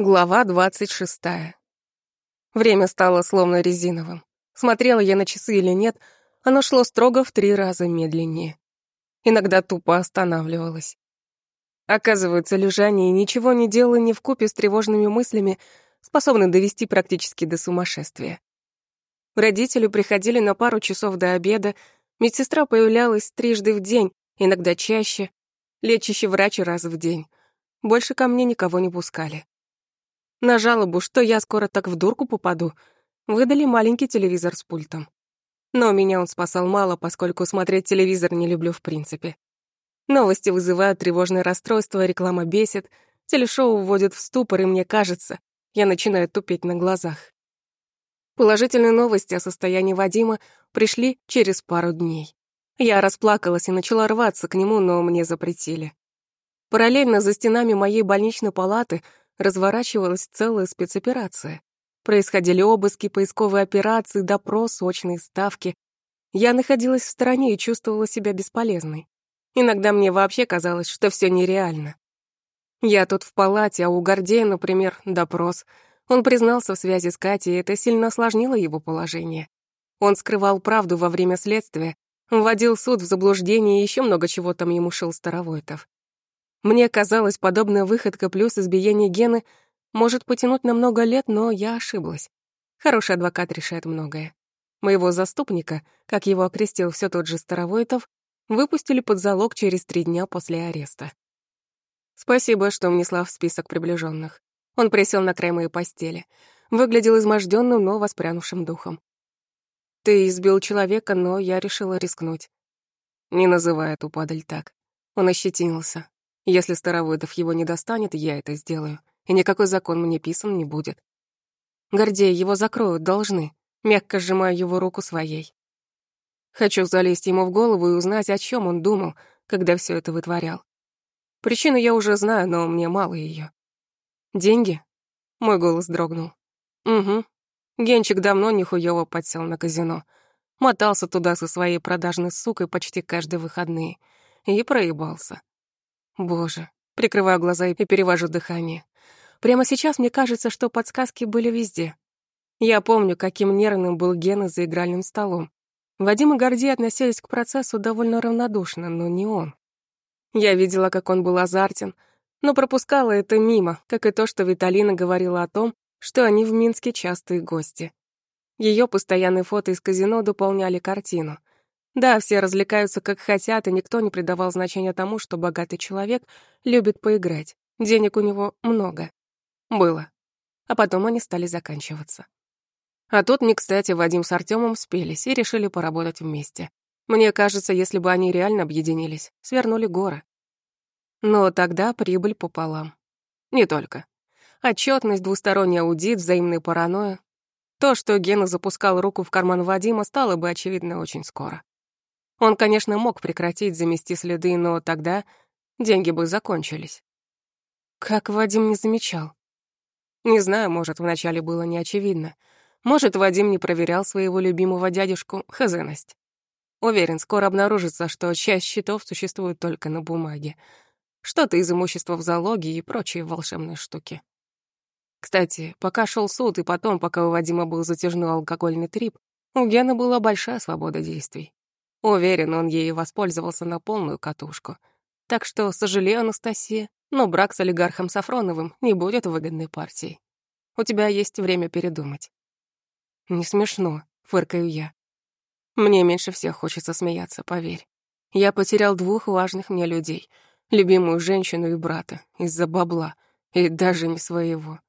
Глава двадцать шестая. Время стало словно резиновым. Смотрела я на часы или нет, оно шло строго в три раза медленнее. Иногда тупо останавливалось. Оказывается, лежание и ничего не делание вкупе с тревожными мыслями способны довести практически до сумасшествия. Родители приходили на пару часов до обеда, медсестра появлялась трижды в день, иногда чаще, лечащий врач раз в день. Больше ко мне никого не пускали. На жалобу, что я скоро так в дурку попаду, выдали маленький телевизор с пультом. Но меня он спасал мало, поскольку смотреть телевизор не люблю в принципе. Новости вызывают тревожное расстройство, реклама бесит, телешоу вводит в ступор, и мне кажется, я начинаю тупеть на глазах. Положительные новости о состоянии Вадима пришли через пару дней. Я расплакалась и начала рваться к нему, но мне запретили. Параллельно за стенами моей больничной палаты разворачивалась целая спецоперация. Происходили обыски, поисковые операции, допрос, очные ставки. Я находилась в стороне и чувствовала себя бесполезной. Иногда мне вообще казалось, что все нереально. Я тут в палате, а у Гордея, например, допрос. Он признался в связи с Катей, и это сильно осложнило его положение. Он скрывал правду во время следствия, вводил суд в заблуждение и еще много чего там ему шил Старовойтов. Мне казалось, подобная выходка плюс избиение Гены может потянуть на много лет, но я ошиблась. Хороший адвокат решает многое. Моего заступника, как его окрестил все тот же Старовойтов, выпустили под залог через три дня после ареста. Спасибо, что внесла в список приближенных. Он присел на край моей постели. Выглядел изможденным, но воспрянувшим духом. Ты избил человека, но я решила рискнуть. Не называй эту падаль так. Он ощетинился. Если Старовойтов его не достанет, я это сделаю, и никакой закон мне писан не будет. Гордей, его закроют, должны. Мягко сжимаю его руку своей. Хочу залезть ему в голову и узнать, о чем он думал, когда все это вытворял. Причину я уже знаю, но мне мало ее. Деньги? Мой голос дрогнул. Угу. Генчик давно нихуёво подсел на казино. Мотался туда со своей продажной сукой почти каждые выходные. И проебался. Боже, прикрываю глаза и перевожу дыхание. Прямо сейчас мне кажется, что подсказки были везде. Я помню, каким нервным был Гена за игральным столом. Вадим и Гордей относились к процессу довольно равнодушно, но не он. Я видела, как он был азартен, но пропускала это мимо, как и то, что Виталина говорила о том, что они в Минске частые гости. Ее постоянные фото из казино дополняли картину. Да, все развлекаются как хотят, и никто не придавал значения тому, что богатый человек любит поиграть. Денег у него много. Было. А потом они стали заканчиваться. А тут не кстати Вадим с Артемом спелись и решили поработать вместе. Мне кажется, если бы они реально объединились, свернули горы. Но тогда прибыль пополам. Не только. Отчетность, двусторонний аудит, взаимная паранойя. То, что Гена запускал руку в карман Вадима, стало бы очевидно очень скоро. Он, конечно, мог прекратить замести следы, но тогда деньги бы закончились. Как Вадим не замечал? Не знаю, может, вначале было неочевидно. Может, Вадим не проверял своего любимого дядюшку хазенность. Уверен, скоро обнаружится, что часть счетов существует только на бумаге. Что-то из имущества в залоге и прочие волшебные штуки. Кстати, пока шел суд и потом, пока у Вадима был затяжной алкогольный трип, у Гены была большая свобода действий. Уверен, он ею воспользовался на полную катушку. Так что, сожалею, Анастасия, но брак с олигархом Сафроновым не будет выгодной партией. У тебя есть время передумать. Не смешно, фыркаю я. Мне меньше всех хочется смеяться, поверь. Я потерял двух важных мне людей, любимую женщину и брата, из-за бабла, и даже не своего.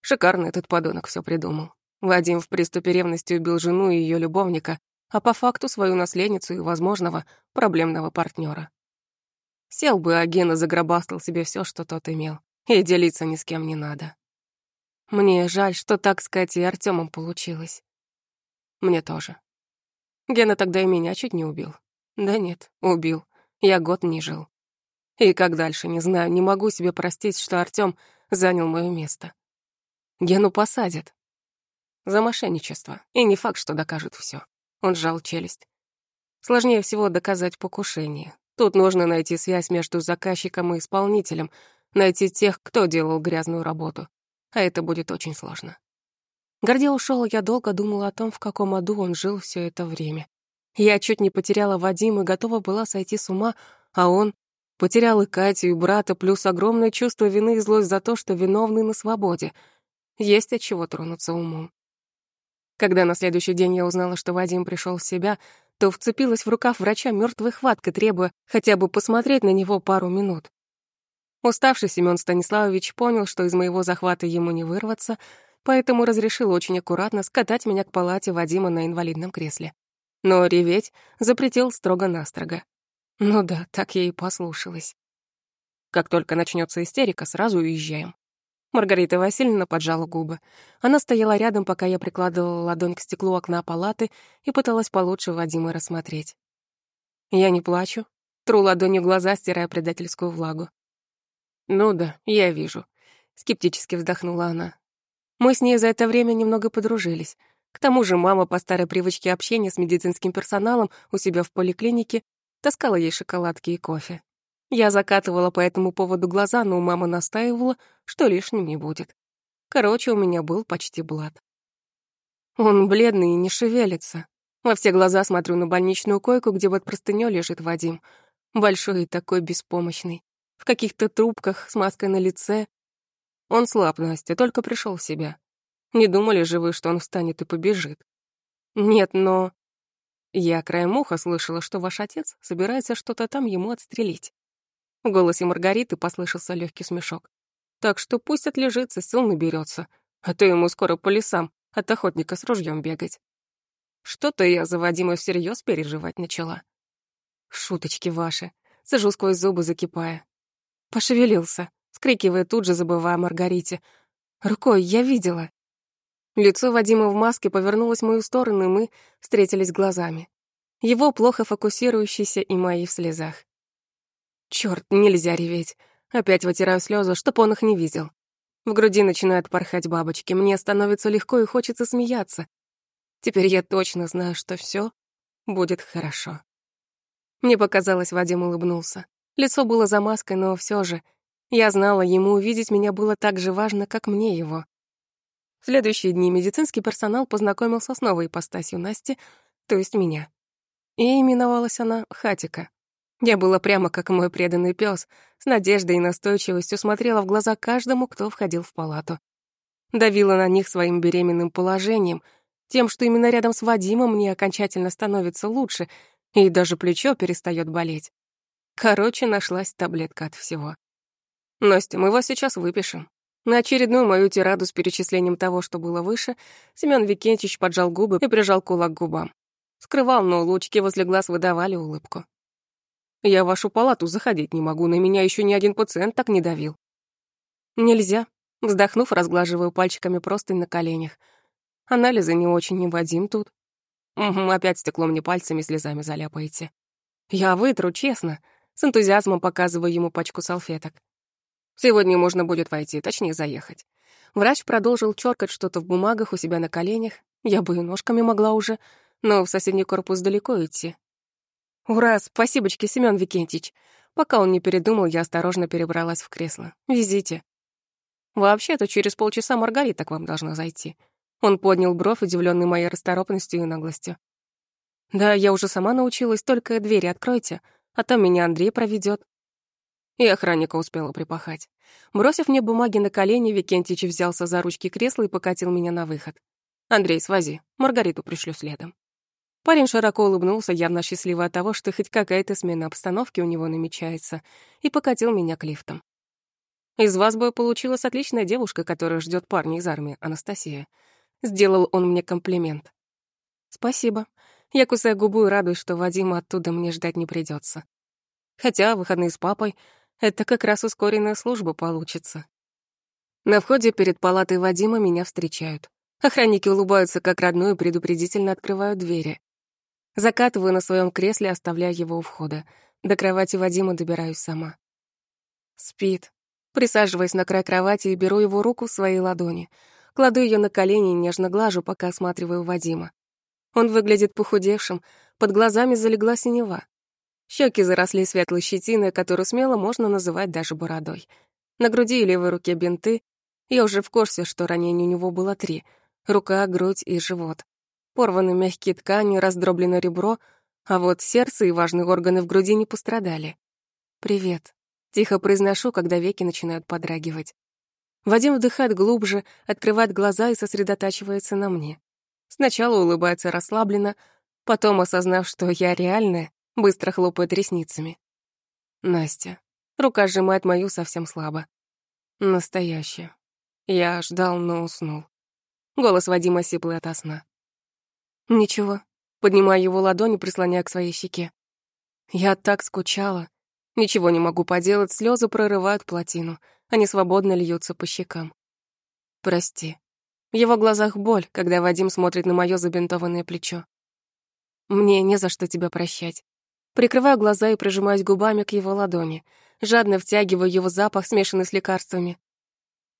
Шикарно этот подонок все придумал. Вадим в приступе ревности убил жену и ее любовника, а по факту свою наследницу и возможного проблемного партнера. Сел бы, а Гена загробастал себе все, что тот имел, и делиться ни с кем не надо. Мне жаль, что так с Катей и Артемом получилось. Мне тоже. Гена тогда и меня чуть не убил. Да нет, убил. Я год не жил. И как дальше, не знаю, не могу себе простить, что Артём занял моё место. Гену посадят. За мошенничество. И не факт, что докажут всё. Он сжал челюсть. Сложнее всего доказать покушение. Тут нужно найти связь между заказчиком и исполнителем, найти тех, кто делал грязную работу. а это будет очень сложно. Гордей ушел, я долго думала о том, в каком аду он жил все это время. Я чуть не потеряла Вадима и готова была сойти с ума, а он потерял и Катю, и брата, плюс огромное чувство вины и злость за то, что виновный на свободе. Есть от чего тронуться умом. Когда на следующий день я узнала, что Вадим пришел в себя, то вцепилась в рукав врача мертвой хваткой, требуя хотя бы посмотреть на него пару минут. Уставший Семён Станиславович понял, что из моего захвата ему не вырваться, поэтому разрешил очень аккуратно скатать меня к палате Вадима на инвалидном кресле. Но реветь запретил строго-настрого. Ну да, так я и послушалась. Как только начнется истерика, сразу уезжаем. Маргарита Васильевна поджала губы. Она стояла рядом, пока я прикладывала ладонь к стеклу окна палаты и пыталась получше Вадима рассмотреть. Я не плачу, тру ладонью глаза, стирая предательскую влагу. «Ну да, я вижу», — скептически вздохнула она. Мы с ней за это время немного подружились. К тому же мама по старой привычке общения с медицинским персоналом у себя в поликлинике таскала ей шоколадки и кофе. Я закатывала по этому поводу глаза, но мама настаивала, что лишним не будет. Короче, у меня был почти блат. Он бледный и не шевелится. Во все глаза смотрю на больничную койку, где под простынёй лежит Вадим. Большой и такой беспомощный. В каких-то трубках, с маской на лице. Он слаб, Настя, только пришел в себя. Не думали же вы, что он встанет и побежит? Нет, но... Я краем уха слышала, что ваш отец собирается что-то там ему отстрелить. В голосе Маргариты послышался легкий смешок. Так что пусть отлежится, сил наберется, а то ему скоро по лесам от охотника с ружьем бегать. Что-то я за Вадима всерьез переживать начала. Шуточки ваши. Сажу сквозь зубы, закипая. Пошевелился, скрикивая тут же, забывая о Маргарите. Рукой я видела. Лицо Вадима в маске повернулось в мою сторону, и мы встретились глазами. Его плохо фокусирующийся и мои в слезах. Чёрт, нельзя реветь. Опять вытираю слезы, чтоб он их не видел. В груди начинают порхать бабочки, мне становится легко и хочется смеяться. Теперь я точно знаю, что всё будет хорошо. Мне показалось, Вадим улыбнулся. Лицо было за маской, но всё же я знала, ему увидеть меня было так же важно, как мне его. В следующие дни медицинский персонал познакомился с новой ипостасью Насти, то есть меня. И именовалась она Хатика. Я была прямо как мой преданный пес, с надеждой и настойчивостью смотрела в глаза каждому, кто входил в палату. Давила на них своим беременным положением, тем, что именно рядом с Вадимом мне окончательно становится лучше, и даже плечо перестает болеть. Короче, нашлась таблетка от всего. «Настя, мы вас сейчас выпишем». На очередную мою тираду с перечислением того, что было выше, Семён Викентьевич поджал губы и прижал кулак к губам. Скрывал, но лучки возле глаз выдавали улыбку. Я в вашу палату заходить не могу, на меня еще ни один пациент так не давил. Нельзя. Вздохнув, разглаживаю пальчиками простынь на коленях. Анализы не очень, не Вадим тут. Угу, опять стекло мне пальцами слезами заляпаете. Я вытру, честно. С энтузиазмом показываю ему пачку салфеток. Сегодня можно будет войти, точнее заехать. Врач продолжил чёркать что-то в бумагах у себя на коленях. Я бы и ножками могла уже, но в соседний корпус далеко идти. «Ура, спасибочки, Семён Викентьевич!» Пока он не передумал, я осторожно перебралась в кресло. «Везите». «Вообще-то через полчаса Маргарита к вам должна зайти». Он поднял бровь, удивленный моей расторопностью и наглостью. «Да, я уже сама научилась, только двери откройте, а там меня Андрей проведет. И охранника успела припахать. Бросив мне бумаги на колени, Викентьевич взялся за ручки кресла и покатил меня на выход. «Андрей, свози, Маргариту пришлю следом». Парень широко улыбнулся, явно счастливый от того, что хоть какая-то смена обстановки у него намечается, и покатил меня к лифтам. «Из вас бы получилась отличная девушка, которая ждет парня из армии, Анастасия». Сделал он мне комплимент. «Спасибо. Я кусаю губу и радуюсь, что Вадима оттуда мне ждать не придется. Хотя выходные с папой — это как раз ускоренная служба получится». На входе перед палатой Вадима меня встречают. Охранники улыбаются как родной и предупредительно открывают двери. Закатываю на своем кресле, оставляя его у входа. До кровати Вадима добираюсь сама. Спит. Присаживаясь на край кровати и беру его руку в свои ладони. Кладу ее на колени и нежно глажу, пока осматриваю Вадима. Он выглядит похудевшим, под глазами залегла синева. Щеки заросли светлой щетиной, которую смело можно называть даже бородой. На груди и левой руке бинты, Я уже в курсе, что ранений у него было три — рука, грудь и живот. Порваны мягкие ткани, раздроблено ребро, а вот сердце и важные органы в груди не пострадали. «Привет», — тихо произношу, когда веки начинают подрагивать. Вадим вдыхает глубже, открывает глаза и сосредотачивается на мне. Сначала улыбается расслабленно, потом, осознав, что я реальная, быстро хлопает ресницами. Настя. Рука сжимает мою совсем слабо. Настоящая. Я ждал, но уснул. Голос Вадима сиплый ото сна. Ничего. Поднимаю его ладони, прислоняя к своей щеке. Я так скучала. Ничего не могу поделать, слезы прорывают плотину. Они свободно льются по щекам. Прости. В его глазах боль, когда Вадим смотрит на моё забинтованное плечо. Мне не за что тебя прощать. Прикрываю глаза и прижимаюсь губами к его ладони, жадно втягиваю его запах, смешанный с лекарствами.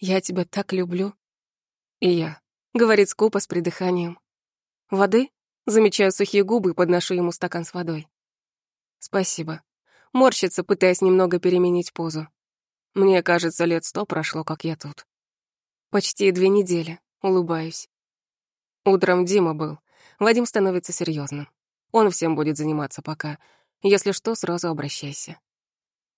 «Я тебя так люблю». «И я», — говорит скупо с придыханием. «Воды?» — замечаю сухие губы и подношу ему стакан с водой. «Спасибо». Морщится, пытаясь немного переменить позу. Мне кажется, лет сто прошло, как я тут. Почти две недели. Улыбаюсь. Утром Дима был. Вадим становится серьезным. Он всем будет заниматься пока. Если что, сразу обращайся.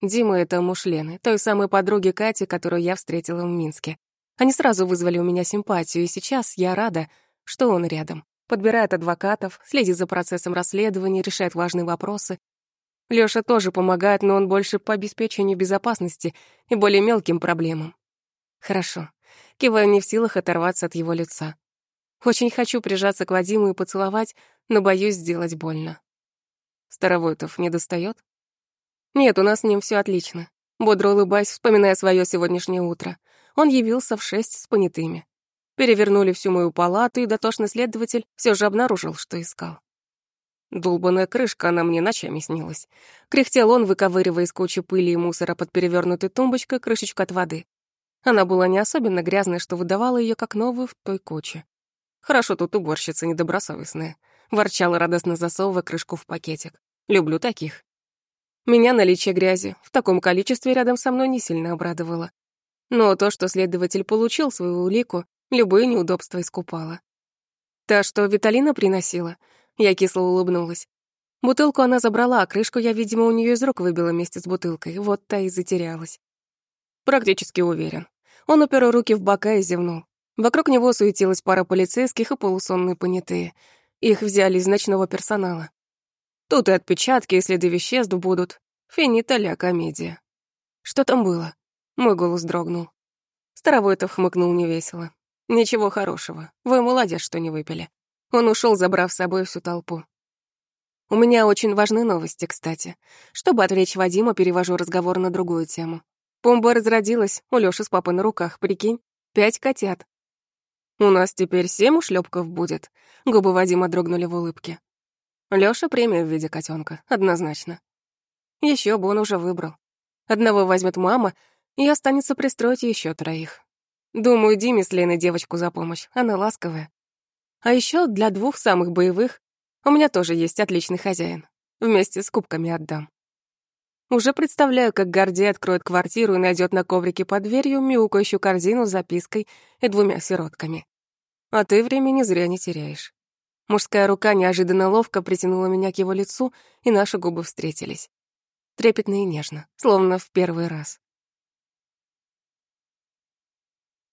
Дима — это муж Лены, той самой подруги Кати, которую я встретила в Минске. Они сразу вызвали у меня симпатию, и сейчас я рада, что он рядом. Подбирает адвокатов, следит за процессом расследования, решает важные вопросы. Лёша тоже помогает, но он больше по обеспечению безопасности и более мелким проблемам. Хорошо. Киваю не в силах оторваться от его лица. Очень хочу прижаться к Вадиму и поцеловать, но боюсь сделать больно. Старовойтов не достает? Нет, у нас с ним все отлично. Бодро улыбаясь, вспоминая свое сегодняшнее утро. Он явился в шесть с понятыми. Перевернули всю мою палату, и дотошный следователь все же обнаружил, что искал. Долбаная крышка, она мне ночами снилась. Кряхтел он, выковыривая из кучи пыли и мусора под перевернутой тумбочкой крышечку от воды. Она была не особенно грязной, что выдавала ее как новую в той куче. Хорошо тут уборщица недобросовестная. Ворчала радостно засовывая крышку в пакетик. Люблю таких. Меня наличие грязи в таком количестве рядом со мной не сильно обрадовало. Но то, что следователь получил свою улику, любые неудобства искупало. Та, что Виталина приносила, я кисло улыбнулась. Бутылку она забрала, а крышку я, видимо, у нее из рук выбила вместе с бутылкой, вот та и затерялась. Практически уверен. Он упер руки в бока и зевнул. Вокруг него суетилась пара полицейских и полусонные понятые — их взяли из ночного персонала. Тут и отпечатки, и следы веществ будут. Финита ля комедия. Что там было? Мой голос дрогнул. Старовойтов хмыкнул невесело. Ничего хорошего. Вы молодец, что не выпили. Он ушел, забрав с собой всю толпу. У меня очень важные новости, кстати. Чтобы отвлечь Вадима, перевожу разговор на другую тему. Помба разродилась, у Лёши с папой на руках, прикинь. Пять котят. «У нас теперь семь ушлепков будет», — губы Вадима дрогнули в улыбке. Лёша премия в виде котенка, однозначно. Еще бы он уже выбрал. Одного возьмет мама, и останется пристроить еще троих. Думаю, Диме с Леной девочку за помощь, она ласковая. А еще для двух самых боевых у меня тоже есть отличный хозяин. Вместе с кубками отдам. Уже представляю, как Гордей откроет квартиру и найдет на коврике под дверью мяукающую корзину с запиской и двумя сиротками. А ты времени зря не теряешь. Мужская рука неожиданно ловко притянула меня к его лицу, и наши губы встретились. Трепетно и нежно, словно в первый раз.